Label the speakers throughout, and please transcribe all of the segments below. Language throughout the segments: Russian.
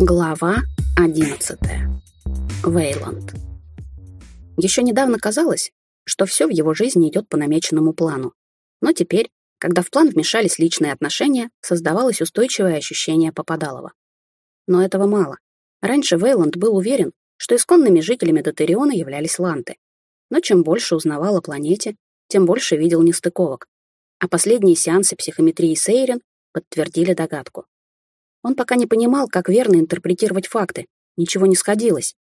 Speaker 1: Глава 11. Вейланд. Еще недавно казалось, что все в его жизни идет по намеченному плану. Но теперь, когда в план вмешались личные отношения, создавалось устойчивое ощущение попадалова. Но этого мало. Раньше Вейланд был уверен, что исконными жителями Дотериона являлись ланты. Но чем больше узнавал о планете, тем больше видел нестыковок. А последние сеансы психометрии Сейрен подтвердили догадку. Он пока не понимал, как верно интерпретировать факты, ничего не сходилось,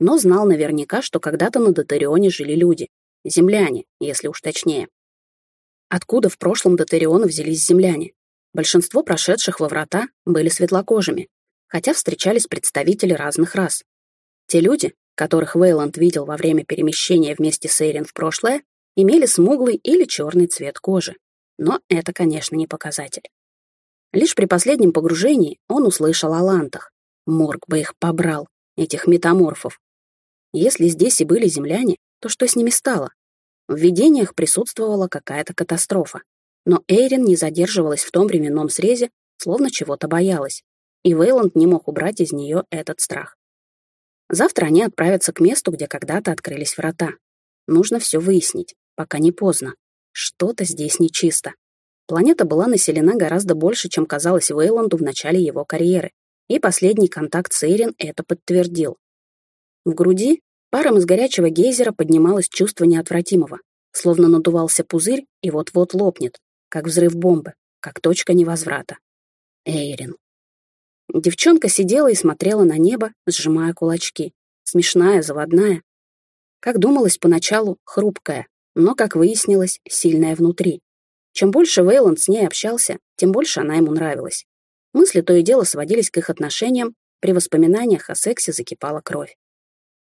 Speaker 1: но знал наверняка, что когда-то на Дотарионе жили люди, земляне, если уж точнее. Откуда в прошлом Дотариона взялись земляне? Большинство прошедших во врата были светлокожими, хотя встречались представители разных рас. Те люди, которых Вейланд видел во время перемещения вместе с Эйрин в прошлое, имели смуглый или черный цвет кожи. Но это, конечно, не показатель. Лишь при последнем погружении он услышал о лантах. Морг бы их побрал, этих метаморфов. Если здесь и были земляне, то что с ними стало? В видениях присутствовала какая-то катастрофа. Но Эйрин не задерживалась в том временном срезе, словно чего-то боялась. И Вейланд не мог убрать из нее этот страх. Завтра они отправятся к месту, где когда-то открылись врата. Нужно все выяснить, пока не поздно. Что-то здесь нечисто. Планета была населена гораздо больше, чем казалось Вейланду в начале его карьеры, и последний контакт с Эйрин это подтвердил. В груди паром из горячего гейзера поднималось чувство неотвратимого, словно надувался пузырь и вот-вот лопнет, как взрыв бомбы, как точка невозврата. Эйрин. Девчонка сидела и смотрела на небо, сжимая кулачки. Смешная, заводная. Как думалось поначалу, хрупкая, но, как выяснилось, сильная внутри. Чем больше Вейланд с ней общался, тем больше она ему нравилась. Мысли то и дело сводились к их отношениям, при воспоминаниях о сексе закипала кровь.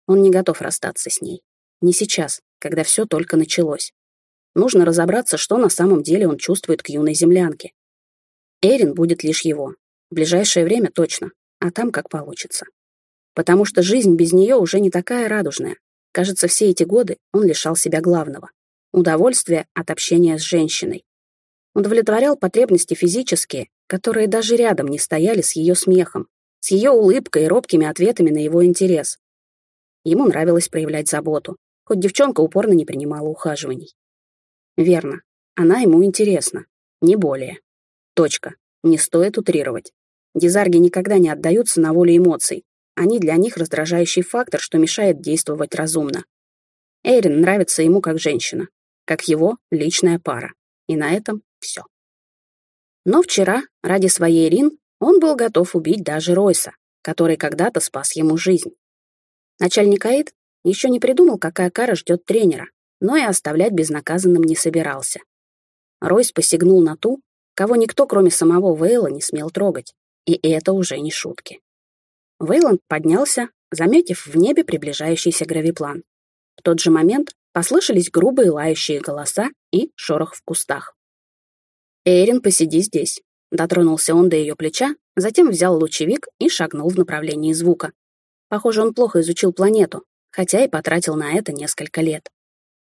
Speaker 1: Он не готов расстаться с ней. Не сейчас, когда все только началось. Нужно разобраться, что на самом деле он чувствует к юной землянке. Эрин будет лишь его. В ближайшее время точно, а там как получится. Потому что жизнь без нее уже не такая радужная. Кажется, все эти годы он лишал себя главного — удовольствия от общения с женщиной удовлетворял потребности физические, которые даже рядом не стояли с ее смехом, с ее улыбкой и робкими ответами на его интерес. Ему нравилось проявлять заботу, хоть девчонка упорно не принимала ухаживаний. Верно, она ему интересна, не более. Точка. Не стоит утрировать. Дизарги никогда не отдаются на волю эмоций. Они для них раздражающий фактор, что мешает действовать разумно. Эйрин нравится ему как женщина, как его личная пара. И на этом все. Но вчера, ради своей Рин, он был готов убить даже Ройса, который когда-то спас ему жизнь. Начальник Аид еще не придумал, какая кара ждет тренера, но и оставлять безнаказанным не собирался. Ройс посягнул на ту, кого никто, кроме самого Вейла, не смел трогать. И это уже не шутки. Вейланд поднялся, заметив в небе приближающийся гравиплан. В тот же момент послышались грубые лающие голоса и шорох в кустах. «Эйрин, посиди здесь», — дотронулся он до ее плеча, затем взял лучевик и шагнул в направлении звука. Похоже, он плохо изучил планету, хотя и потратил на это несколько лет.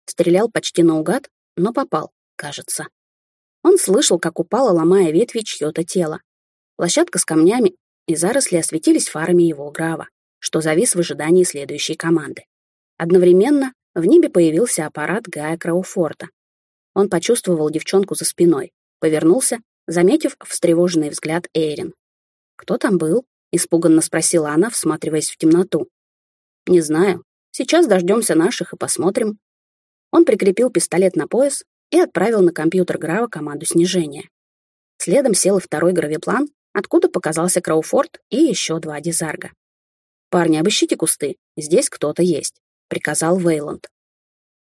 Speaker 1: Стрелял почти наугад, но попал, кажется. Он слышал, как упало, ломая ветви, чье-то тело. Площадка с камнями и заросли осветились фарами его грава, что завис в ожидании следующей команды. Одновременно в небе появился аппарат Гая Крауфорта. Он почувствовал девчонку за спиной, Повернулся, заметив встревоженный взгляд Эйрин. «Кто там был?» — испуганно спросила она, всматриваясь в темноту. «Не знаю. Сейчас дождемся наших и посмотрим». Он прикрепил пистолет на пояс и отправил на компьютер Грава команду снижения. Следом сел и второй гравиплан, откуда показался Крауфорд и еще два дизарга. «Парни, обыщите кусты, здесь кто-то есть», — приказал Вейланд.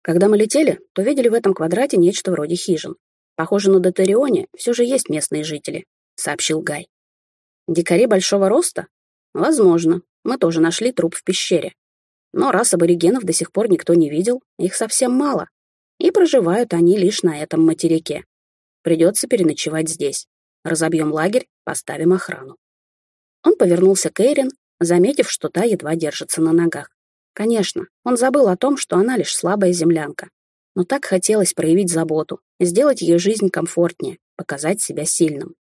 Speaker 1: Когда мы летели, то видели в этом квадрате нечто вроде хижин. Похоже, на Дотарионе все же есть местные жители, сообщил Гай. Дикари большого роста? Возможно. Мы тоже нашли труп в пещере. Но раз аборигенов до сих пор никто не видел, их совсем мало. И проживают они лишь на этом материке. Придется переночевать здесь. Разобьем лагерь, поставим охрану. Он повернулся к Эйрин, заметив, что та едва держится на ногах. Конечно, он забыл о том, что она лишь слабая землянка но так хотелось проявить заботу, сделать ее жизнь комфортнее, показать себя сильным.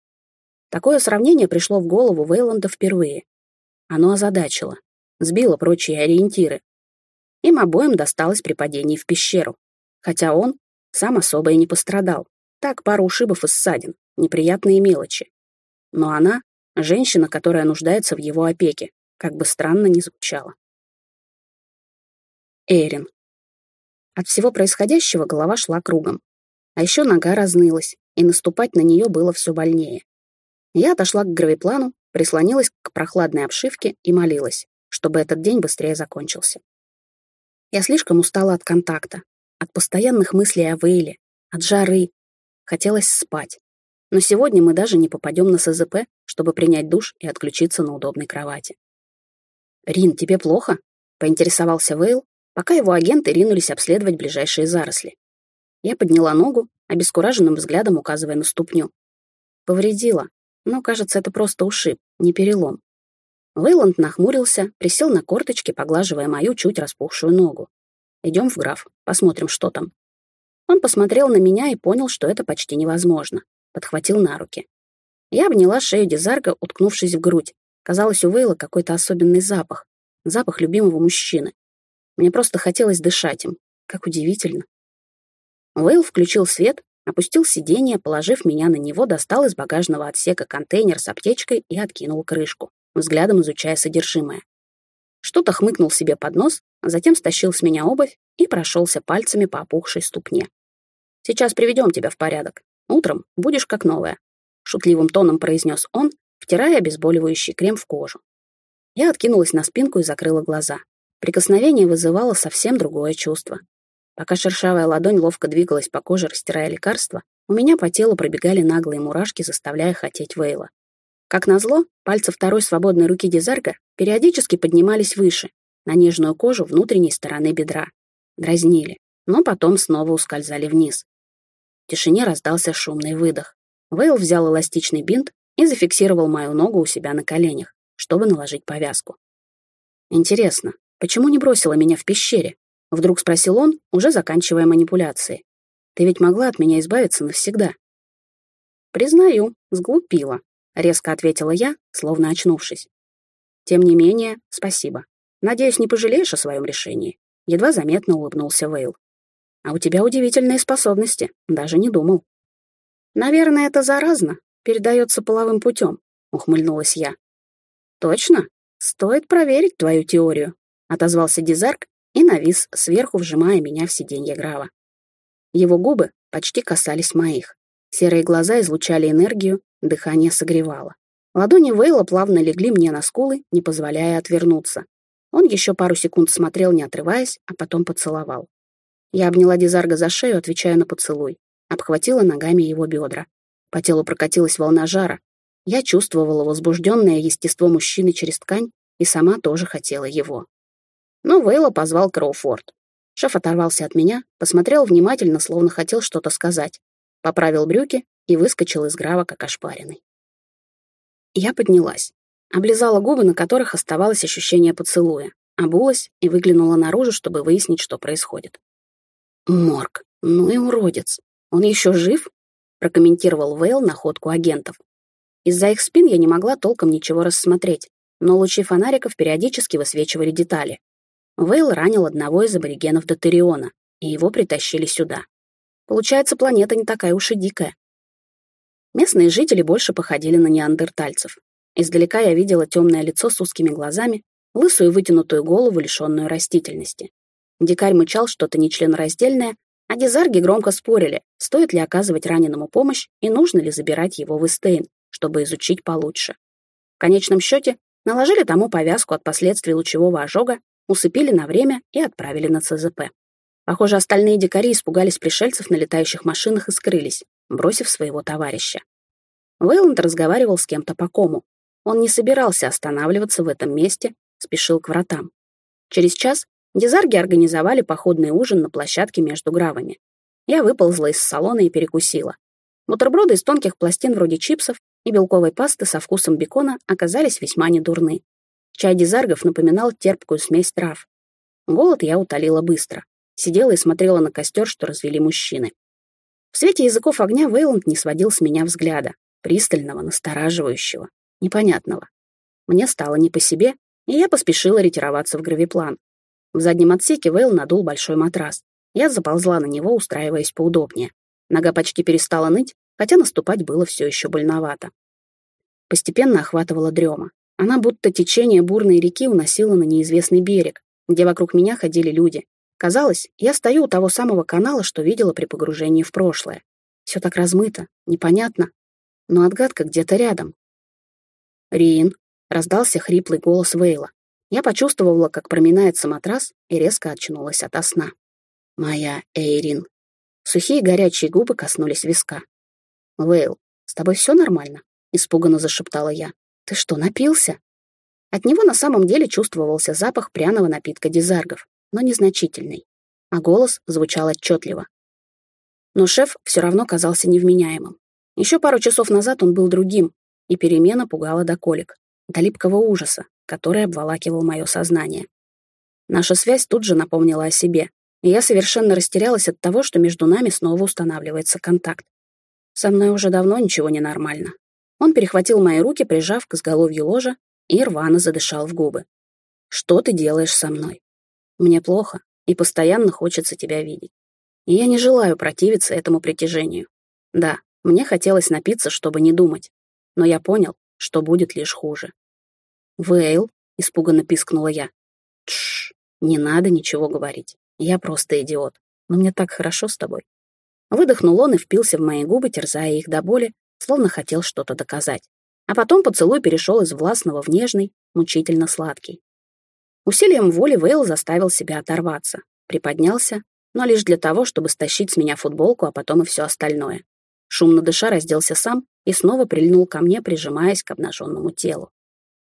Speaker 1: Такое сравнение пришло в голову Вейланда впервые. Оно озадачило, сбило прочие ориентиры. Им обоим досталось при падении в пещеру, хотя он сам особо и не пострадал. Так, пару ушибов и ссадин, неприятные мелочи. Но она — женщина, которая нуждается в его опеке, как бы странно ни звучало. Эрин. От всего происходящего голова шла кругом. А еще нога разнылась, и наступать на нее было все больнее. Я отошла к гравиплану, прислонилась к прохладной обшивке и молилась, чтобы этот день быстрее закончился. Я слишком устала от контакта, от постоянных мыслей о Вейле, от жары. Хотелось спать. Но сегодня мы даже не попадем на СЗП, чтобы принять душ и отключиться на удобной кровати. «Рин, тебе плохо?» — поинтересовался Вейл, пока его агенты ринулись обследовать ближайшие заросли. Я подняла ногу, обескураженным взглядом указывая на ступню. Повредила, но, кажется, это просто ушиб, не перелом. Вейланд нахмурился, присел на корточки, поглаживая мою чуть распухшую ногу. Идем в граф, посмотрим, что там. Он посмотрел на меня и понял, что это почти невозможно. Подхватил на руки. Я обняла шею Дезарга, уткнувшись в грудь. Казалось, у Вейла какой-то особенный запах. Запах любимого мужчины. Мне просто хотелось дышать им. Как удивительно. Вейл включил свет, опустил сиденье, положив меня на него, достал из багажного отсека контейнер с аптечкой и откинул крышку, взглядом изучая содержимое. Что-то хмыкнул себе под нос, а затем стащил с меня обувь и прошелся пальцами по опухшей ступне. «Сейчас приведем тебя в порядок. Утром будешь как новая», — шутливым тоном произнес он, втирая обезболивающий крем в кожу. Я откинулась на спинку и закрыла глаза. Прикосновение вызывало совсем другое чувство. Пока шершавая ладонь ловко двигалась по коже, растирая лекарства, у меня по телу пробегали наглые мурашки, заставляя хотеть Вейла. Как назло, пальцы второй свободной руки Дезарга периодически поднимались выше, на нежную кожу внутренней стороны бедра. Дразнили, но потом снова ускользали вниз. В тишине раздался шумный выдох. Вейл взял эластичный бинт и зафиксировал мою ногу у себя на коленях, чтобы наложить повязку. «Интересно, почему не бросила меня в пещере?» — вдруг спросил он, уже заканчивая манипуляции. «Ты ведь могла от меня избавиться навсегда». «Признаю, сглупила», — резко ответила я, словно очнувшись. «Тем не менее, спасибо. Надеюсь, не пожалеешь о своем решении?» Едва заметно улыбнулся Вейл. А у тебя удивительные способности, даже не думал. Наверное, это заразно, передается половым путем, ухмыльнулась я. Точно? Стоит проверить твою теорию, отозвался Дизарк и навис сверху, вжимая меня в сиденье Грава. Его губы почти касались моих. Серые глаза излучали энергию, дыхание согревало. Ладони Вейла плавно легли мне на скулы, не позволяя отвернуться. Он еще пару секунд смотрел, не отрываясь, а потом поцеловал. Я обняла Дизарга за шею, отвечая на поцелуй. Обхватила ногами его бедра. По телу прокатилась волна жара. Я чувствовала возбужденное естество мужчины через ткань и сама тоже хотела его. Но Вейла позвал Кроуфорд. Шеф оторвался от меня, посмотрел внимательно, словно хотел что-то сказать. Поправил брюки и выскочил из грава, как ошпаренный. Я поднялась. Облизала губы, на которых оставалось ощущение поцелуя. Обулась и выглянула наружу, чтобы выяснить, что происходит. Морг, ну и уродец. Он еще жив? Прокомментировал Вейл находку агентов. Из-за их спин я не могла толком ничего рассмотреть, но лучи фонариков периодически высвечивали детали. Вейл ранил одного из аборигенов Дотериона, и его притащили сюда. Получается, планета не такая уж и дикая. Местные жители больше походили на неандертальцев. Издалека я видела темное лицо с узкими глазами, лысую вытянутую голову, лишенную растительности. Дикарь мычал что-то нечленораздельное, а дизарги громко спорили, стоит ли оказывать раненому помощь и нужно ли забирать его в Эстейн, чтобы изучить получше. В конечном счете наложили тому повязку от последствий лучевого ожога, усыпили на время и отправили на ЦЗП. Похоже, остальные дикари испугались пришельцев на летающих машинах и скрылись, бросив своего товарища. Вейланд разговаривал с кем-то по кому. Он не собирался останавливаться в этом месте, спешил к вратам. Через час Дизарги организовали походный ужин на площадке между гравами. Я выползла из салона и перекусила. Бутерброды из тонких пластин вроде чипсов и белковой пасты со вкусом бекона оказались весьма недурны. Чай дизаргов напоминал терпкую смесь трав. Голод я утолила быстро. Сидела и смотрела на костер, что развели мужчины. В свете языков огня Вейланд не сводил с меня взгляда, пристального, настораживающего, непонятного. Мне стало не по себе, и я поспешила ретироваться в гравиплан. В заднем отсеке Вейл надул большой матрас. Я заползла на него, устраиваясь поудобнее. Нога почти перестала ныть, хотя наступать было все еще больновато. Постепенно охватывала дрема. Она будто течение бурной реки уносила на неизвестный берег, где вокруг меня ходили люди. Казалось, я стою у того самого канала, что видела при погружении в прошлое. Все так размыто, непонятно, но отгадка где-то рядом. «Рин», — раздался хриплый голос Вейла. Я почувствовала, как проминается матрас, и резко очнулась ото сна. «Моя Эйрин». Сухие горячие губы коснулись виска. «Вейл, с тобой все нормально?» — испуганно зашептала я. «Ты что, напился?» От него на самом деле чувствовался запах пряного напитка дизаргов, но незначительный. А голос звучал отчетливо. Но шеф все равно казался невменяемым. Еще пару часов назад он был другим, и перемена пугала до колик, до липкого ужаса, который обволакивал мое сознание. Наша связь тут же напомнила о себе, и я совершенно растерялась от того, что между нами снова устанавливается контакт. Со мной уже давно ничего не нормально. Он перехватил мои руки, прижав к изголовью ложа, и рвано задышал в губы. «Что ты делаешь со мной? Мне плохо, и постоянно хочется тебя видеть. И я не желаю противиться этому притяжению. Да, мне хотелось напиться, чтобы не думать, но я понял, что будет лишь хуже. «Вейл», — испуганно пискнула я. «Тш, не надо ничего говорить. Я просто идиот. Но мне так хорошо с тобой». Выдохнул он и впился в мои губы, терзая их до боли, словно хотел что-то доказать. А потом поцелуй перешел из властного в нежный, мучительно сладкий. Усилием воли Вейл заставил себя оторваться, приподнялся, но лишь для того, чтобы стащить с меня футболку, а потом и все остальное. Шумно дыша разделся сам и снова прильнул ко мне, прижимаясь к обнаженному телу.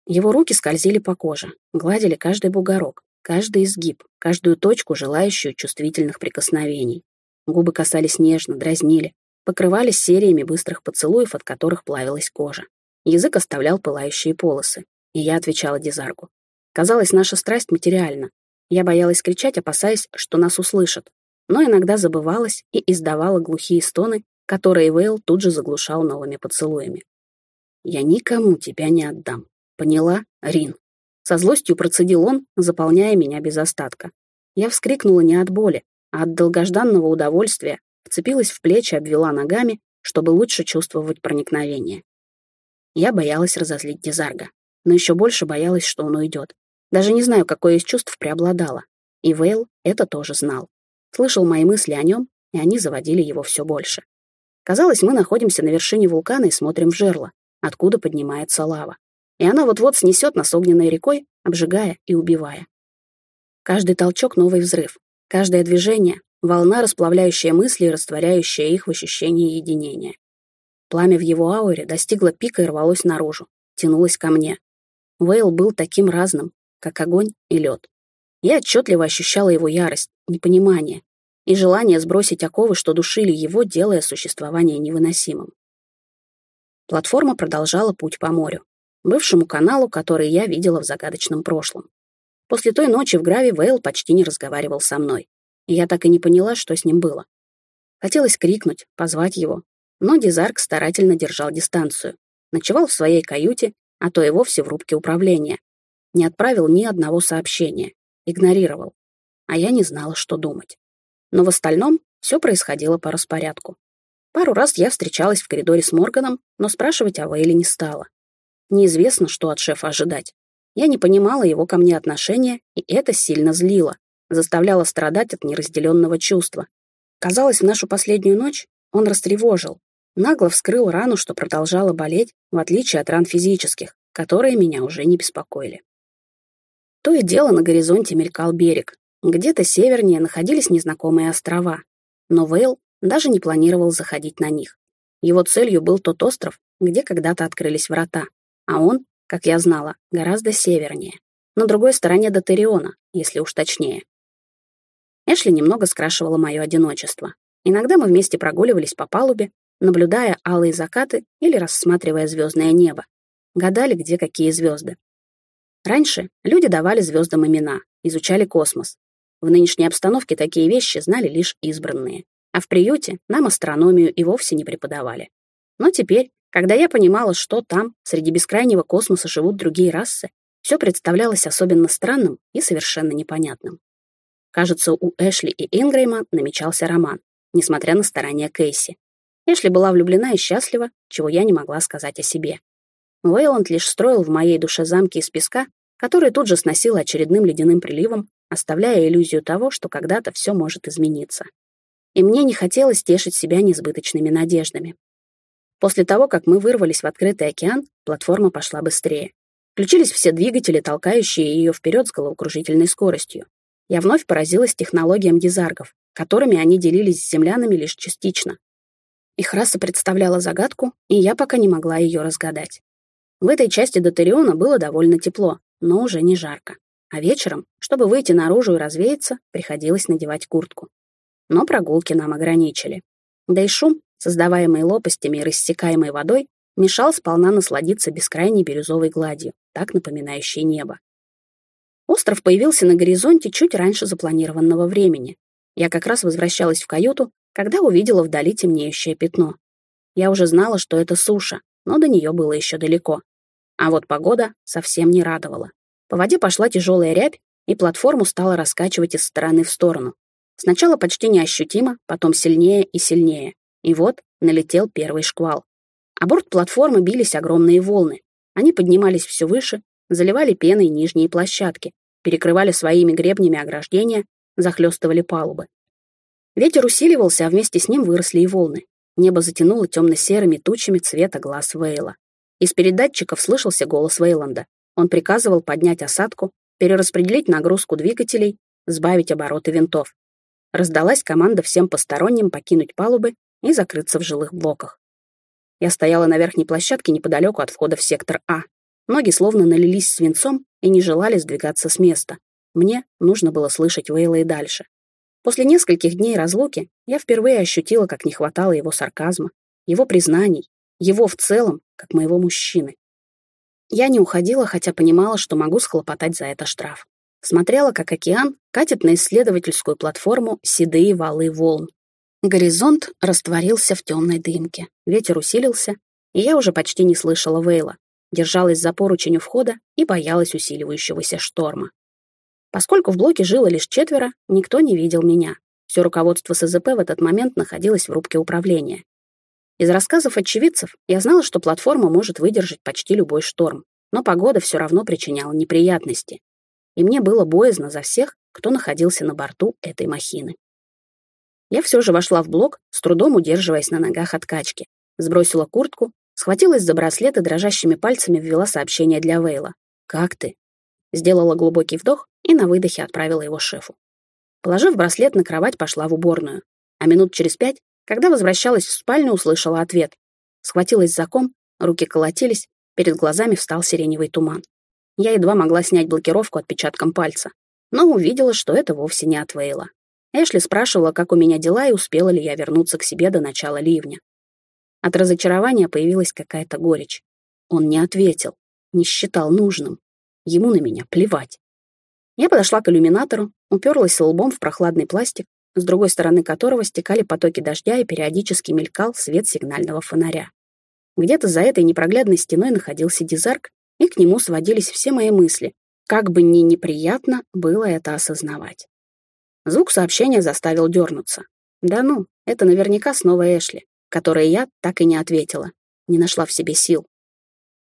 Speaker 1: Его руки скользили по коже, гладили каждый бугорок, каждый изгиб, каждую точку, желающую чувствительных прикосновений. Губы касались нежно, дразнили, покрывались сериями быстрых поцелуев, от которых плавилась кожа. Язык оставлял пылающие полосы, и я отвечала Дизаргу. Казалось, наша страсть материальна. Я боялась кричать, опасаясь, что нас услышат, но иногда забывалась и издавала глухие стоны, которые Вейл тут же заглушал новыми поцелуями. «Я никому тебя не отдам. Поняла, Рин?» Со злостью процедил он, заполняя меня без остатка. Я вскрикнула не от боли, а от долгожданного удовольствия, вцепилась в плечи, обвела ногами, чтобы лучше чувствовать проникновение. Я боялась разозлить Дезарга, но еще больше боялась, что он уйдет. Даже не знаю, какое из чувств преобладало. И Вейл это тоже знал. Слышал мои мысли о нем, и они заводили его все больше. Казалось, мы находимся на вершине вулкана и смотрим в жерло, откуда поднимается лава. И она вот-вот снесет нас огненной рекой, обжигая и убивая. Каждый толчок — новый взрыв. Каждое движение — волна, расплавляющая мысли и растворяющая их в ощущении единения. Пламя в его ауре достигло пика и рвалось наружу, тянулось ко мне. Вейл был таким разным, как огонь и лед. Я отчетливо ощущала его ярость, непонимание и желание сбросить оковы, что душили его, делая существование невыносимым. Платформа продолжала путь по морю, бывшему каналу, который я видела в загадочном прошлом. После той ночи в Граве Вейл почти не разговаривал со мной, и я так и не поняла, что с ним было. Хотелось крикнуть, позвать его, но Дизарк старательно держал дистанцию. Ночевал в своей каюте, а то и вовсе в рубке управления. Не отправил ни одного сообщения. Игнорировал. А я не знала, что думать. Но в остальном все происходило по распорядку. Пару раз я встречалась в коридоре с Морганом, но спрашивать о Вейле не стала. Неизвестно, что от шефа ожидать. Я не понимала его ко мне отношения, и это сильно злило, заставляло страдать от неразделенного чувства. Казалось, в нашу последнюю ночь он растревожил, нагло вскрыл рану, что продолжала болеть, в отличие от ран физических, которые меня уже не беспокоили. То и дело на горизонте мелькал берег. Где-то севернее находились незнакомые острова. Но Вейл даже не планировал заходить на них. Его целью был тот остров, где когда-то открылись врата, а он, как я знала, гораздо севернее, на другой стороне Дотериона, если уж точнее. Эшли немного скрашивала мое одиночество. Иногда мы вместе прогуливались по палубе, наблюдая алые закаты или рассматривая звездное небо. Гадали, где какие звезды. Раньше люди давали звездам имена, изучали космос. В нынешней обстановке такие вещи знали лишь избранные. А в приюте нам астрономию и вовсе не преподавали. Но теперь, Когда я понимала, что там, среди бескрайнего космоса, живут другие расы, все представлялось особенно странным и совершенно непонятным. Кажется, у Эшли и Ингрейма намечался роман, несмотря на старания Кейси. Эшли была влюблена и счастлива, чего я не могла сказать о себе. Уэйланд лишь строил в моей душе замки из песка, которые тут же сносил очередным ледяным приливом, оставляя иллюзию того, что когда-то все может измениться. И мне не хотелось тешить себя несбыточными надеждами. После того, как мы вырвались в открытый океан, платформа пошла быстрее. Включились все двигатели, толкающие ее вперед с головокружительной скоростью. Я вновь поразилась технологиям дизаргов, которыми они делились с землянами лишь частично. Их раса представляла загадку, и я пока не могла ее разгадать. В этой части Дотериона было довольно тепло, но уже не жарко. А вечером, чтобы выйти наружу и развеяться, приходилось надевать куртку. Но прогулки нам ограничили. Да и шум, создаваемый лопастями и рассекаемой водой, мешал сполна насладиться бескрайней бирюзовой гладью, так напоминающей небо. Остров появился на горизонте чуть раньше запланированного времени. Я как раз возвращалась в каюту, когда увидела вдали темнеющее пятно. Я уже знала, что это суша, но до нее было еще далеко. А вот погода совсем не радовала. По воде пошла тяжелая рябь, и платформу стала раскачивать из стороны в сторону. Сначала почти неощутимо, потом сильнее и сильнее. И вот налетел первый шквал. А борт платформы бились огромные волны. Они поднимались все выше, заливали пеной нижние площадки, перекрывали своими гребнями ограждения, захлестывали палубы. Ветер усиливался, а вместе с ним выросли и волны. Небо затянуло темно-серыми тучами цвета глаз Вейла. Из передатчиков слышался голос Вейланда. Он приказывал поднять осадку, перераспределить нагрузку двигателей, сбавить обороты винтов. Раздалась команда всем посторонним покинуть палубы и закрыться в жилых блоках. Я стояла на верхней площадке неподалеку от входа в сектор А. Ноги словно налились свинцом и не желали сдвигаться с места. Мне нужно было слышать Вейла и дальше. После нескольких дней разлуки я впервые ощутила, как не хватало его сарказма, его признаний, его в целом, как моего мужчины. Я не уходила, хотя понимала, что могу схлопотать за это штраф. Смотрела, как океан катит на исследовательскую платформу седые валы волн. Горизонт растворился в темной дымке, ветер усилился, и я уже почти не слышала Вейла, держалась за поручень у входа и боялась усиливающегося шторма. Поскольку в блоке жило лишь четверо, никто не видел меня. Все руководство СЗП в этот момент находилось в рубке управления. Из рассказов очевидцев я знала, что платформа может выдержать почти любой шторм, но погода все равно причиняла неприятности. И мне было боязно за всех, кто находился на борту этой махины. Я все же вошла в блок, с трудом удерживаясь на ногах от качки, сбросила куртку, схватилась за браслет и дрожащими пальцами ввела сообщение для Вейла. «Как ты?» Сделала глубокий вдох и на выдохе отправила его шефу. Положив браслет на кровать, пошла в уборную. А минут через пять, когда возвращалась в спальню, услышала ответ. Схватилась за ком, руки колотились, перед глазами встал сиреневый туман. Я едва могла снять блокировку отпечатком пальца, но увидела, что это вовсе не от Вейла. Эшли спрашивала, как у меня дела и успела ли я вернуться к себе до начала ливня. От разочарования появилась какая-то горечь. Он не ответил, не считал нужным. Ему на меня плевать. Я подошла к иллюминатору, уперлась лбом в прохладный пластик, с другой стороны которого стекали потоки дождя и периодически мелькал свет сигнального фонаря. Где-то за этой непроглядной стеной находился дизарк, и к нему сводились все мои мысли, как бы ни неприятно было это осознавать. Звук сообщения заставил дернуться. Да ну, это наверняка снова Эшли, которой я так и не ответила, не нашла в себе сил.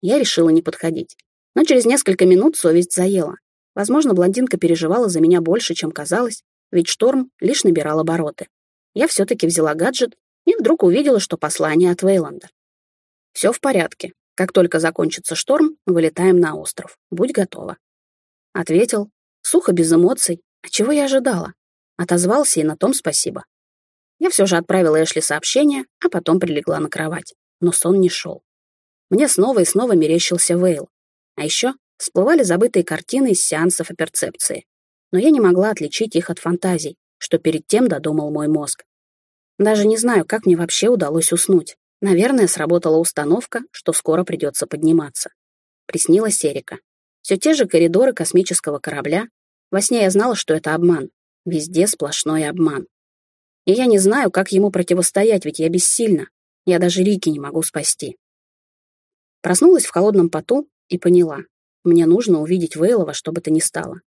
Speaker 1: Я решила не подходить. Но через несколько минут совесть заела. Возможно, блондинка переживала за меня больше, чем казалось, ведь шторм лишь набирал обороты. Я все-таки взяла гаджет и вдруг увидела, что послание от Вейланда. «Все в порядке. Как только закончится шторм, вылетаем на остров. Будь готова». Ответил, сухо, без эмоций. А чего я ожидала? Отозвался и на том спасибо. Я все же отправила Эшли сообщение, а потом прилегла на кровать. Но сон не шел. Мне снова и снова мерещился Вейл. А еще всплывали забытые картины из сеансов о перцепции. Но я не могла отличить их от фантазий, что перед тем додумал мой мозг. Даже не знаю, как мне вообще удалось уснуть. Наверное, сработала установка, что скоро придется подниматься. Приснилась Эрика. Все те же коридоры космического корабля. Во сне я знала, что это обман. Везде сплошной обман. И я не знаю, как ему противостоять, ведь я бессильна. Я даже Рики не могу спасти. Проснулась в холодном поту и поняла. Мне нужно увидеть Вейлова, что бы то ни стало.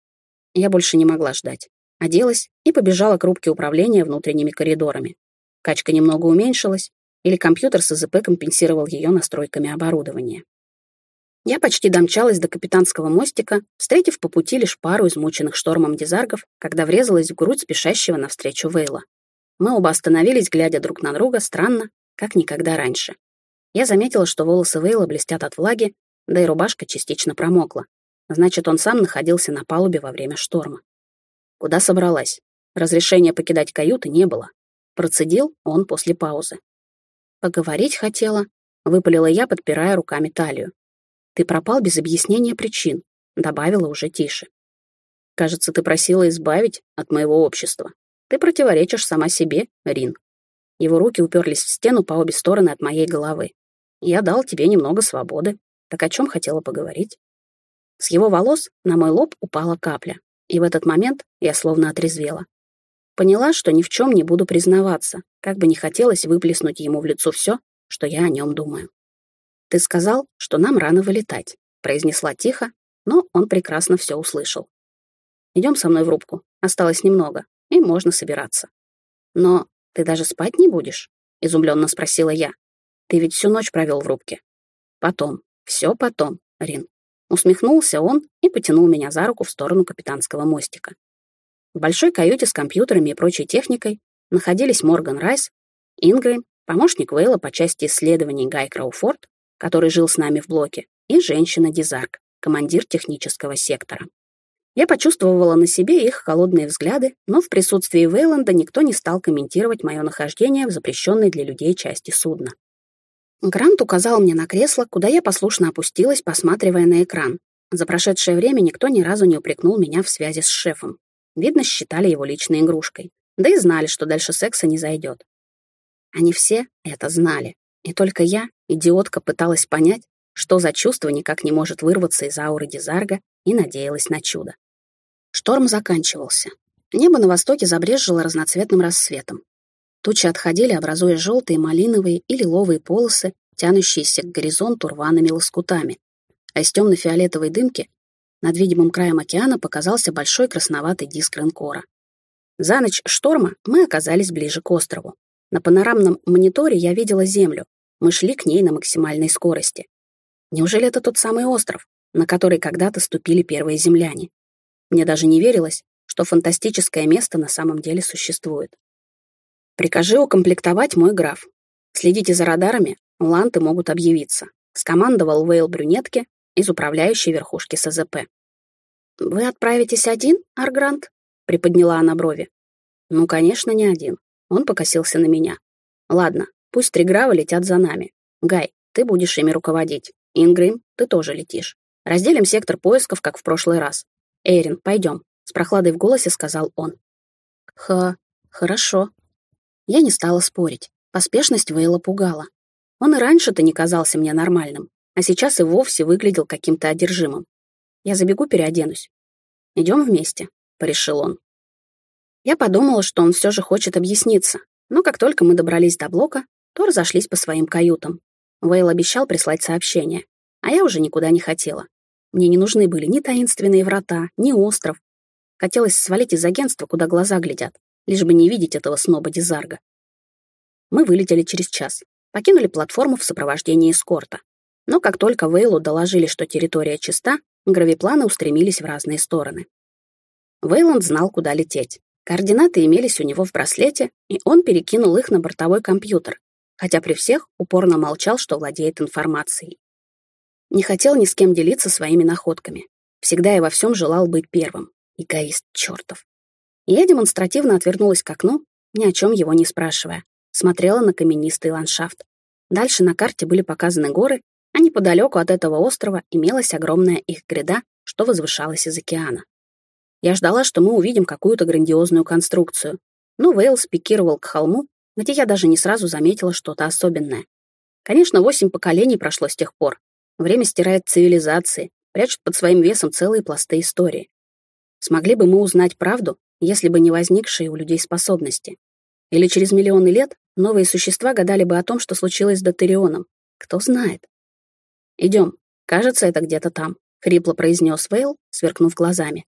Speaker 1: Я больше не могла ждать. Оделась и побежала к рубке управления внутренними коридорами. Качка немного уменьшилась, или компьютер с АЗП компенсировал ее настройками оборудования. Я почти домчалась до капитанского мостика, встретив по пути лишь пару измученных штормом дизаргов, когда врезалась в грудь спешащего навстречу Вейла. Мы оба остановились, глядя друг на друга, странно, как никогда раньше. Я заметила, что волосы Вейла блестят от влаги, да и рубашка частично промокла. Значит, он сам находился на палубе во время шторма. Куда собралась? Разрешения покидать каюты не было. Процедил он после паузы. Поговорить хотела, выпалила я, подпирая руками талию. Ты пропал без объяснения причин, добавила уже тише. Кажется, ты просила избавить от моего общества. Ты противоречишь сама себе, Рин. Его руки уперлись в стену по обе стороны от моей головы. Я дал тебе немного свободы. Так о чем хотела поговорить? С его волос на мой лоб упала капля, и в этот момент я словно отрезвела. Поняла, что ни в чем не буду признаваться, как бы не хотелось выплеснуть ему в лицо все, что я о нем думаю. «Ты сказал, что нам рано вылетать», — произнесла тихо, но он прекрасно все услышал. «Идем со мной в рубку, осталось немного, и можно собираться». «Но ты даже спать не будешь?» — изумленно спросила я. «Ты ведь всю ночь провел в рубке». «Потом, все потом, Рин». Усмехнулся он и потянул меня за руку в сторону капитанского мостика. В большой каюте с компьютерами и прочей техникой находились Морган Райс, Ингрэм, помощник Вейла по части исследований Гай Крауфорд, который жил с нами в блоке, и женщина Дизарк, командир технического сектора. Я почувствовала на себе их холодные взгляды, но в присутствии Вейланда никто не стал комментировать мое нахождение в запрещенной для людей части судна. Грант указал мне на кресло, куда я послушно опустилась, посматривая на экран. За прошедшее время никто ни разу не упрекнул меня в связи с шефом. Видно, считали его личной игрушкой. Да и знали, что дальше секса не зайдет. Они все это знали. И только я, идиотка, пыталась понять, что за чувство никак не может вырваться из ауры Дизарга и надеялась на чудо. Шторм заканчивался. Небо на востоке забрежило разноцветным рассветом. Тучи отходили, образуя желтые, малиновые и лиловые полосы, тянущиеся к горизонту рваными лоскутами. А из темно-фиолетовой дымки над видимым краем океана показался большой красноватый диск ренкора. За ночь шторма мы оказались ближе к острову. На панорамном мониторе я видела Землю. Мы шли к ней на максимальной скорости. Неужели это тот самый остров, на который когда-то ступили первые земляне? Мне даже не верилось, что фантастическое место на самом деле существует. Прикажи укомплектовать мой граф. Следите за радарами, ланты могут объявиться. Скомандовал Вейл брюнетке, из управляющей верхушки СЗП. «Вы отправитесь один, Аргрант?» — приподняла она брови. «Ну, конечно, не один». Он покосился на меня. «Ладно, пусть три грава летят за нами. Гай, ты будешь ими руководить. Ингрим, ты тоже летишь. Разделим сектор поисков, как в прошлый раз. Эйрин, пойдем», — с прохладой в голосе сказал он. «Ха, хорошо». Я не стала спорить. Поспешность Вейла пугала. Он и раньше-то не казался мне нормальным а сейчас и вовсе выглядел каким-то одержимым. Я забегу, переоденусь. Идем вместе, порешил он. Я подумала, что он все же хочет объясниться, но как только мы добрались до блока, то разошлись по своим каютам. Вейл обещал прислать сообщение, а я уже никуда не хотела. Мне не нужны были ни таинственные врата, ни остров. Хотелось свалить из агентства, куда глаза глядят, лишь бы не видеть этого сноба Дизарга. Мы вылетели через час, покинули платформу в сопровождении эскорта. Но как только Вейлу доложили, что территория чиста, гравипланы устремились в разные стороны. Вейланд знал, куда лететь. Координаты имелись у него в браслете, и он перекинул их на бортовой компьютер, хотя при всех упорно молчал, что владеет информацией. Не хотел ни с кем делиться своими находками. Всегда и во всем желал быть первым. Эгоист чертов. Я демонстративно отвернулась к окну, ни о чем его не спрашивая. Смотрела на каменистый ландшафт. Дальше на карте были показаны горы а неподалеку от этого острова имелась огромная их гряда, что возвышалась из океана. Я ждала, что мы увидим какую-то грандиозную конструкцию, но Вейл спикировал к холму, где я даже не сразу заметила что-то особенное. Конечно, восемь поколений прошло с тех пор. Время стирает цивилизации, прячет под своим весом целые пласты истории. Смогли бы мы узнать правду, если бы не возникшие у людей способности? Или через миллионы лет новые существа гадали бы о том, что случилось с Дотерионом? Кто знает. Идем. Кажется, это где-то там», — хрипло произнес Вейл, сверкнув глазами.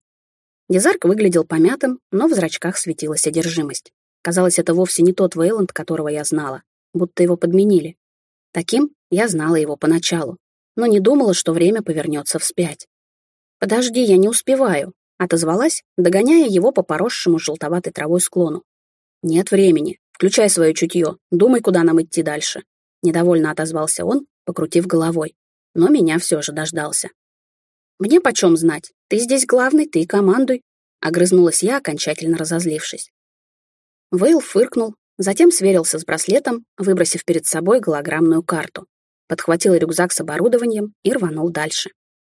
Speaker 1: Дезарк выглядел помятым, но в зрачках светилась одержимость. Казалось, это вовсе не тот Вейланд, которого я знала, будто его подменили. Таким я знала его поначалу, но не думала, что время повернется вспять. «Подожди, я не успеваю», — отозвалась, догоняя его по поросшему желтоватой травой склону. «Нет времени. Включай свое чутье. Думай, куда нам идти дальше». Недовольно отозвался он, покрутив головой. Но меня все же дождался. «Мне почем знать? Ты здесь главный, ты командуй», — огрызнулась я, окончательно разозлившись. Вейл фыркнул, затем сверился с браслетом, выбросив перед собой голограммную карту подхватил рюкзак с оборудованием и рванул дальше.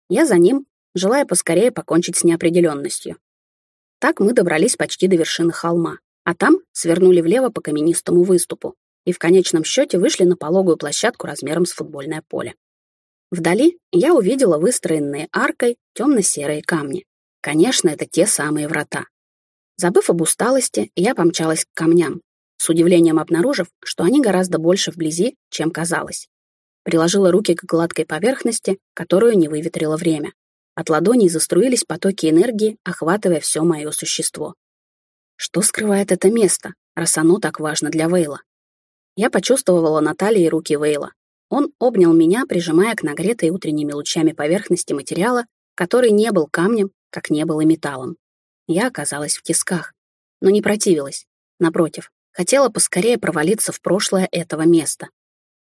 Speaker 1: Я за ним, желая поскорее покончить с неопределенностью. Так мы добрались почти до вершины холма, а там свернули влево по каменистому выступу и в конечном счете вышли на пологую площадку размером с футбольное поле. Вдали я увидела выстроенные аркой темно-серые камни. Конечно, это те самые врата. Забыв об усталости, я помчалась к камням, с удивлением обнаружив, что они гораздо больше вблизи, чем казалось. Приложила руки к гладкой поверхности, которую не выветрило время. От ладоней заструились потоки энергии, охватывая все мое существо. Что скрывает это место, раз оно так важно для Вейла? Я почувствовала на талии руки Вейла. Он обнял меня, прижимая к нагретой утренними лучами поверхности материала, который не был камнем, как не был и металлом. Я оказалась в тисках, но не противилась. Напротив, хотела поскорее провалиться в прошлое этого места.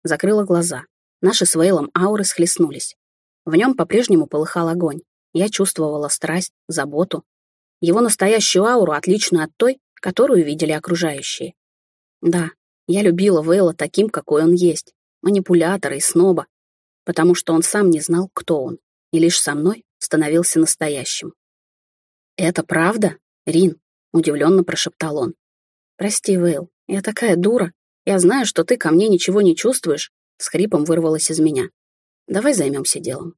Speaker 1: Закрыла глаза. Наши с Вейлом ауры схлестнулись. В нем по-прежнему полыхал огонь. Я чувствовала страсть, заботу. Его настоящую ауру, отличную от той, которую видели окружающие. Да, я любила Вейла таким, какой он есть, манипулятора и сноба, потому что он сам не знал, кто он, и лишь со мной становился настоящим. «Это правда, Рин?» — удивленно прошептал он. «Прости, Вейл, я такая дура. Я знаю, что ты ко мне ничего не чувствуешь, с хрипом вырвалось из меня. Давай займемся делом.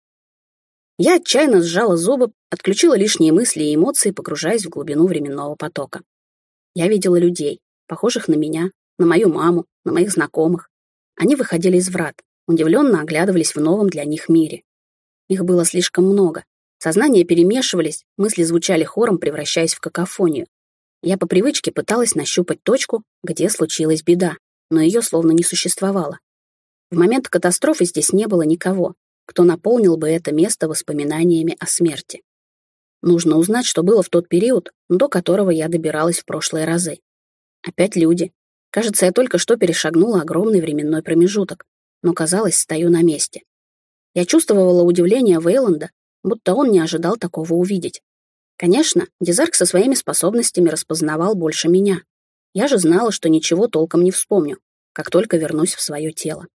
Speaker 1: Я отчаянно сжала зубы, отключила лишние мысли и эмоции, погружаясь в глубину временного потока. Я видела людей, похожих на меня, на мою маму, на моих знакомых. Они выходили из врат, удивленно оглядывались в новом для них мире. Их было слишком много. Сознания перемешивались, мысли звучали хором, превращаясь в какофонию. Я по привычке пыталась нащупать точку, где случилась беда, но ее словно не существовало. В момент катастрофы здесь не было никого, кто наполнил бы это место воспоминаниями о смерти. Нужно узнать, что было в тот период, до которого я добиралась в прошлые разы. Опять люди. Кажется, я только что перешагнула огромный временной промежуток, но, казалось, стою на месте. Я чувствовала удивление Вейланда, будто он не ожидал такого увидеть. Конечно, Дизарк со своими способностями распознавал больше меня. Я же знала, что ничего толком не вспомню, как только вернусь в свое тело.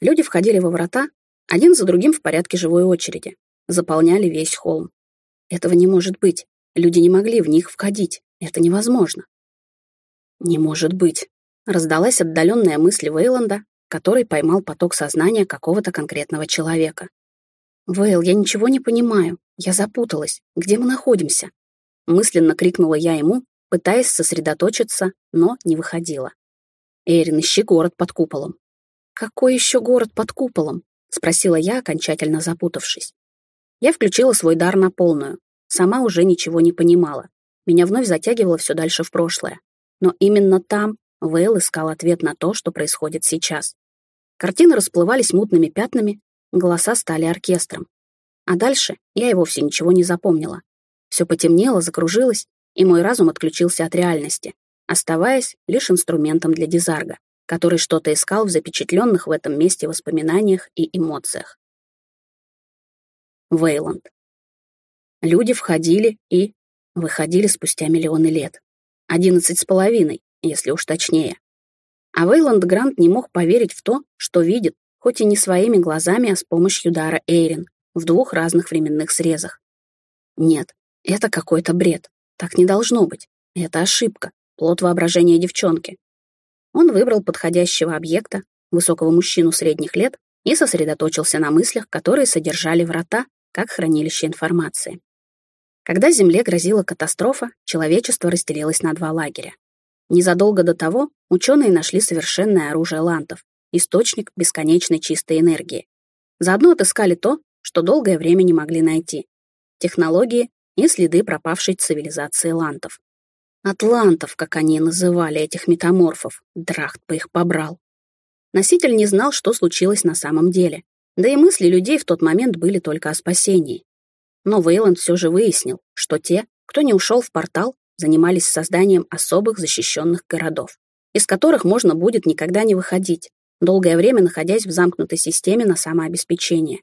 Speaker 1: Люди входили во врата, один за другим в порядке живой очереди, заполняли весь холм. Этого не может быть. Люди не могли в них входить. Это невозможно. Не может быть. Раздалась отдаленная мысль Вейланда, который поймал поток сознания какого-то конкретного человека. «Вейл, я ничего не понимаю. Я запуталась. Где мы находимся?» Мысленно крикнула я ему, пытаясь сосредоточиться, но не выходила. «Эрин, ищи город под куполом. «Какой еще город под куполом?» — спросила я, окончательно запутавшись. Я включила свой дар на полную. Сама уже ничего не понимала. Меня вновь затягивало все дальше в прошлое. Но именно там Вейл искал ответ на то, что происходит сейчас. Картины расплывались мутными пятнами, голоса стали оркестром. А дальше я и вовсе ничего не запомнила. Все потемнело, закружилось, и мой разум отключился от реальности, оставаясь лишь инструментом для дизарга который что-то искал в запечатленных в этом месте воспоминаниях и эмоциях. Вейланд. Люди входили и выходили спустя миллионы лет. Одиннадцать с половиной, если уж точнее. А Вейланд Грант не мог поверить в то, что видит, хоть и не своими глазами, а с помощью дара Эйрин, в двух разных временных срезах. Нет, это какой-то бред. Так не должно быть. Это ошибка, плод воображения девчонки. Он выбрал подходящего объекта, высокого мужчину средних лет, и сосредоточился на мыслях, которые содержали врата как хранилище информации. Когда Земле грозила катастрофа, человечество разделилось на два лагеря. Незадолго до того ученые нашли совершенное оружие лантов, источник бесконечной чистой энергии. Заодно отыскали то, что долгое время не могли найти. Технологии и следы пропавшей цивилизации лантов. Атлантов, как они называли этих метаморфов, Драхт бы их побрал. Носитель не знал, что случилось на самом деле, да и мысли людей в тот момент были только о спасении. Но Вейланд все же выяснил, что те, кто не ушел в портал, занимались созданием особых защищенных городов, из которых можно будет никогда не выходить, долгое время находясь в замкнутой системе на самообеспечение.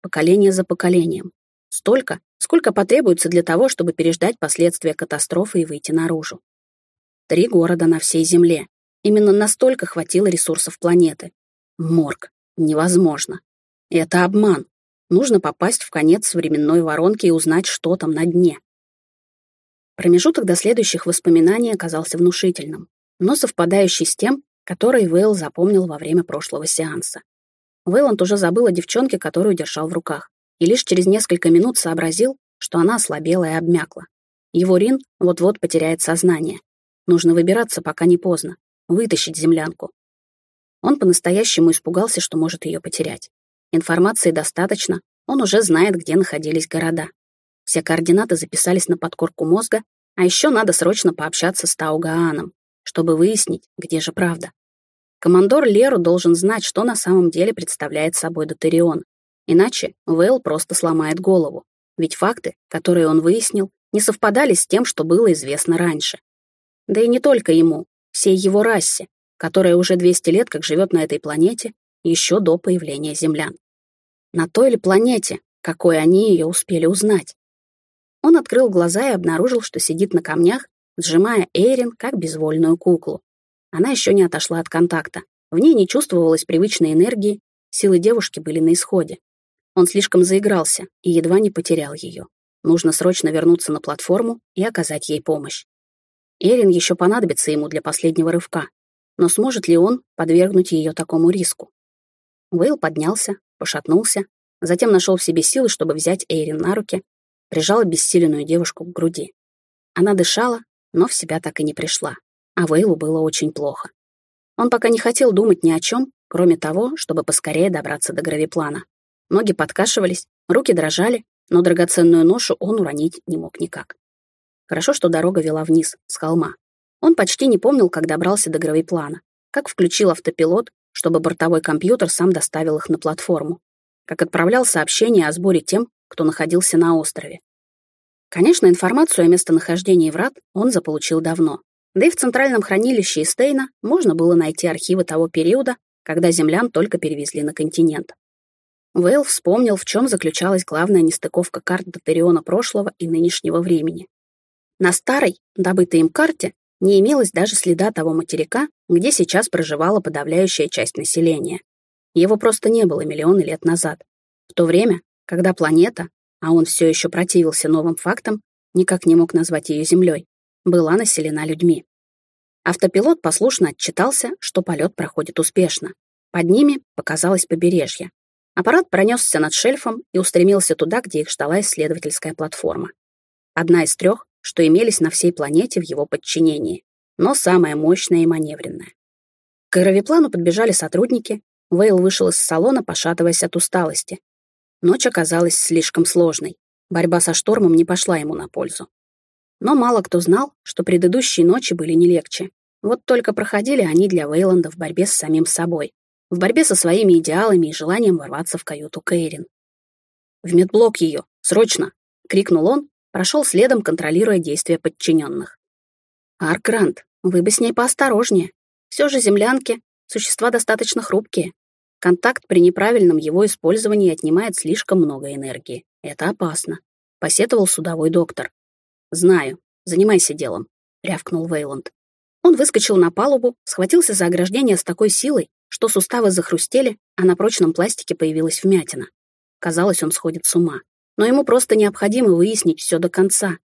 Speaker 1: Поколение за поколением. Столько, сколько потребуется для того, чтобы переждать последствия катастрофы и выйти наружу. Три города на всей Земле. Именно настолько хватило ресурсов планеты. Морг. Невозможно. Это обман. Нужно попасть в конец временной воронки и узнать, что там на дне. Промежуток до следующих воспоминаний оказался внушительным, но совпадающий с тем, который Вейл запомнил во время прошлого сеанса. Вейланд уже забыл о девчонке, которую держал в руках, и лишь через несколько минут сообразил, что она ослабела и обмякла. Его Рин вот-вот потеряет сознание. Нужно выбираться, пока не поздно, вытащить землянку. Он по-настоящему испугался, что может ее потерять. Информации достаточно, он уже знает, где находились города. Все координаты записались на подкорку мозга, а еще надо срочно пообщаться с Таугааном, чтобы выяснить, где же правда. Командор Леру должен знать, что на самом деле представляет собой Дотерион. Иначе Вейл просто сломает голову, ведь факты, которые он выяснил, не совпадали с тем, что было известно раньше. Да и не только ему, всей его расе, которая уже 200 лет как живет на этой планете еще до появления землян. На той ли планете, какой они ее успели узнать? Он открыл глаза и обнаружил, что сидит на камнях, сжимая Эйрин как безвольную куклу. Она еще не отошла от контакта. В ней не чувствовалось привычной энергии, силы девушки были на исходе. Он слишком заигрался и едва не потерял ее. Нужно срочно вернуться на платформу и оказать ей помощь. Эрин еще понадобится ему для последнего рывка, но сможет ли он подвергнуть ее такому риску? Уэйл поднялся, пошатнулся, затем нашел в себе силы, чтобы взять Эйрин на руки, прижал обессиленную девушку к груди. Она дышала, но в себя так и не пришла, а Вейлу было очень плохо. Он пока не хотел думать ни о чем, кроме того, чтобы поскорее добраться до гравиплана. Ноги подкашивались, руки дрожали, но драгоценную ношу он уронить не мог никак. Хорошо, что дорога вела вниз, с холма. Он почти не помнил, как добрался до гравиплана, как включил автопилот, чтобы бортовой компьютер сам доставил их на платформу, как отправлял сообщения о сборе тем, кто находился на острове. Конечно, информацию о местонахождении врат он заполучил давно. Да и в центральном хранилище Истейна можно было найти архивы того периода, когда землян только перевезли на континент. Вейл вспомнил, в чем заключалась главная нестыковка карт Дотериона прошлого и нынешнего времени. На старой, добытой им карте, не имелось даже следа того материка, где сейчас проживала подавляющая часть населения. Его просто не было миллионы лет назад, в то время, когда планета, а он все еще противился новым фактам, никак не мог назвать ее Землей, была населена людьми. Автопилот послушно отчитался, что полет проходит успешно. Под ними показалось побережье. Аппарат пронесся над шельфом и устремился туда, где их ждала исследовательская платформа. Одна из трех, что имелись на всей планете в его подчинении, но самая мощная и маневренная. К аэровиплану подбежали сотрудники, Вейл вышел из салона, пошатываясь от усталости. Ночь оказалась слишком сложной, борьба со штормом не пошла ему на пользу. Но мало кто знал, что предыдущие ночи были не легче. Вот только проходили они для Вейланда в борьбе с самим собой, в борьбе со своими идеалами и желанием ворваться в каюту Кейрин. «В медблок ее! Срочно!» — крикнул он, Прошел следом, контролируя действия подчиненных. «Аркрант, вы бы с ней поосторожнее. Все же землянки — существа достаточно хрупкие. Контакт при неправильном его использовании отнимает слишком много энергии. Это опасно», — посетовал судовой доктор. «Знаю. Занимайся делом», — рявкнул Вейланд. Он выскочил на палубу, схватился за ограждение с такой силой, что суставы захрустели, а на прочном пластике появилась вмятина. Казалось, он сходит с ума но ему просто необходимо выяснить все до конца.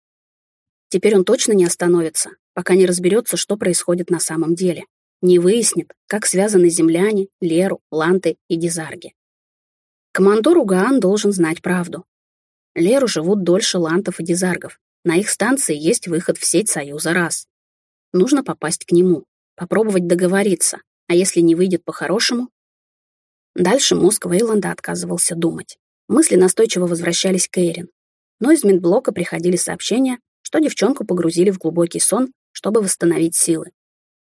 Speaker 1: Теперь он точно не остановится, пока не разберется, что происходит на самом деле. Не выяснит, как связаны земляне, Леру, Ланты и Дизарги. Командор Угаан должен знать правду. Леру живут дольше Лантов и Дизаргов. На их станции есть выход в сеть Союза раз. Нужно попасть к нему, попробовать договориться, а если не выйдет по-хорошему? Дальше мозг Вейланда отказывался думать. Мысли настойчиво возвращались к Эйрин. Но из медблока приходили сообщения, что девчонку погрузили в глубокий сон, чтобы восстановить силы.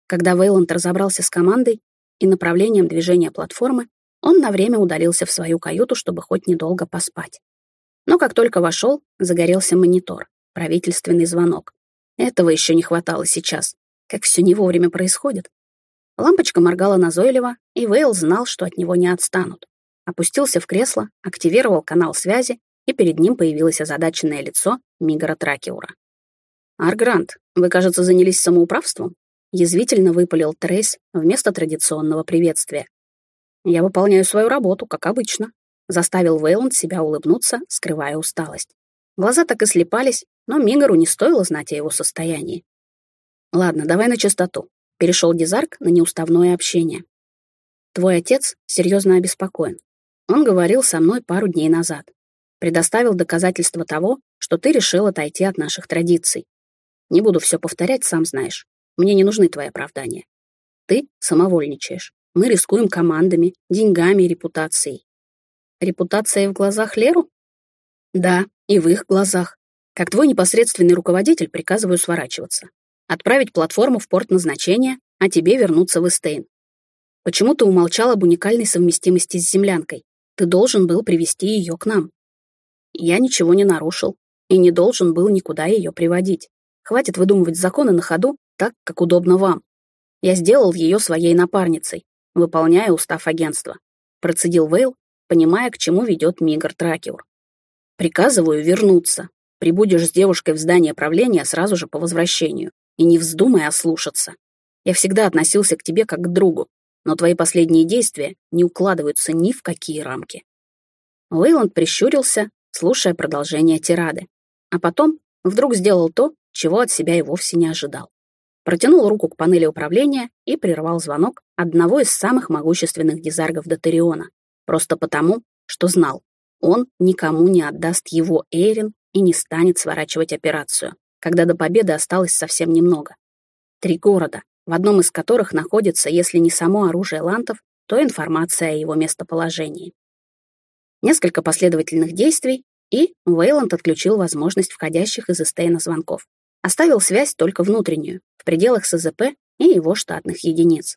Speaker 1: Когда Вейланд разобрался с командой и направлением движения платформы, он на время удалился в свою каюту, чтобы хоть недолго поспать. Но как только вошел, загорелся монитор, правительственный звонок. Этого еще не хватало сейчас. Как все не вовремя происходит. Лампочка моргала назойливо, и Вейл знал, что от него не отстанут. Опустился в кресло, активировал канал связи, и перед ним появилось озадаченное лицо Мигора Тракиура. «Аргрант, вы, кажется, занялись самоуправством?» Язвительно выпалил Трейс вместо традиционного приветствия. «Я выполняю свою работу, как обычно», заставил Вейланд себя улыбнуться, скрывая усталость. Глаза так и слепались, но Мигору не стоило знать о его состоянии. «Ладно, давай на чистоту», — перешел Дизарк на неуставное общение. «Твой отец серьезно обеспокоен. Он говорил со мной пару дней назад. Предоставил доказательства того, что ты решил отойти от наших традиций. Не буду все повторять, сам знаешь. Мне не нужны твои оправдания. Ты самовольничаешь. Мы рискуем командами, деньгами и репутацией. Репутация в глазах Леру? Да, и в их глазах. Как твой непосредственный руководитель приказываю сворачиваться. Отправить платформу в порт назначения, а тебе вернуться в Эстейн. Почему ты умолчал об уникальной совместимости с землянкой? Ты должен был привести ее к нам. Я ничего не нарушил и не должен был никуда ее приводить. Хватит выдумывать законы на ходу так, как удобно вам. Я сделал ее своей напарницей, выполняя устав агентства. Процедил Вейл, понимая, к чему ведет Мигр Тракиур. Приказываю вернуться. Прибудешь с девушкой в здание правления сразу же по возвращению. И не вздумай ослушаться. Я всегда относился к тебе как к другу, но твои последние действия не укладываются ни в какие рамки. Уэйланд прищурился, слушая продолжение тирады, а потом вдруг сделал то, чего от себя и вовсе не ожидал. Протянул руку к панели управления и прервал звонок одного из самых могущественных дизаргов Дотериона, просто потому, что знал, он никому не отдаст его Эйрин и не станет сворачивать операцию, когда до победы осталось совсем немного. Три города, в одном из которых находится, если не само оружие лантов, то информация о его местоположении. Несколько последовательных действий, и Вейланд отключил возможность входящих из Эстейна звонков. Оставил связь только внутреннюю, в пределах СЗП и его штатных единиц.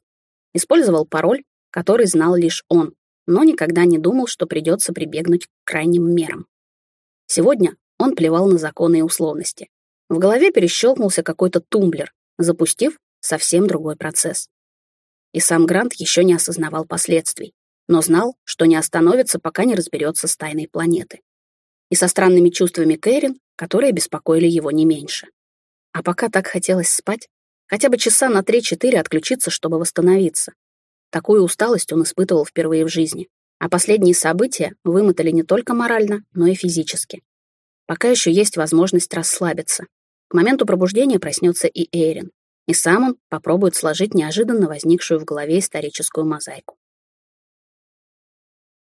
Speaker 1: Использовал пароль, который знал лишь он, но никогда не думал, что придется прибегнуть к крайним мерам. Сегодня он плевал на законы и условности. В голове перещелкнулся какой-то тумблер, запустив совсем другой процесс. И сам Грант еще не осознавал последствий, но знал, что не остановится, пока не разберется с тайной планеты. И со странными чувствами Кэрин, которые беспокоили его не меньше. А пока так хотелось спать, хотя бы часа на 3-4 отключиться, чтобы восстановиться. Такую усталость он испытывал впервые в жизни, а последние события вымотали не только морально, но и физически. Пока еще есть возможность расслабиться. К моменту пробуждения проснется и Эйрин, и сам он попробует сложить неожиданно возникшую в голове историческую мозаику.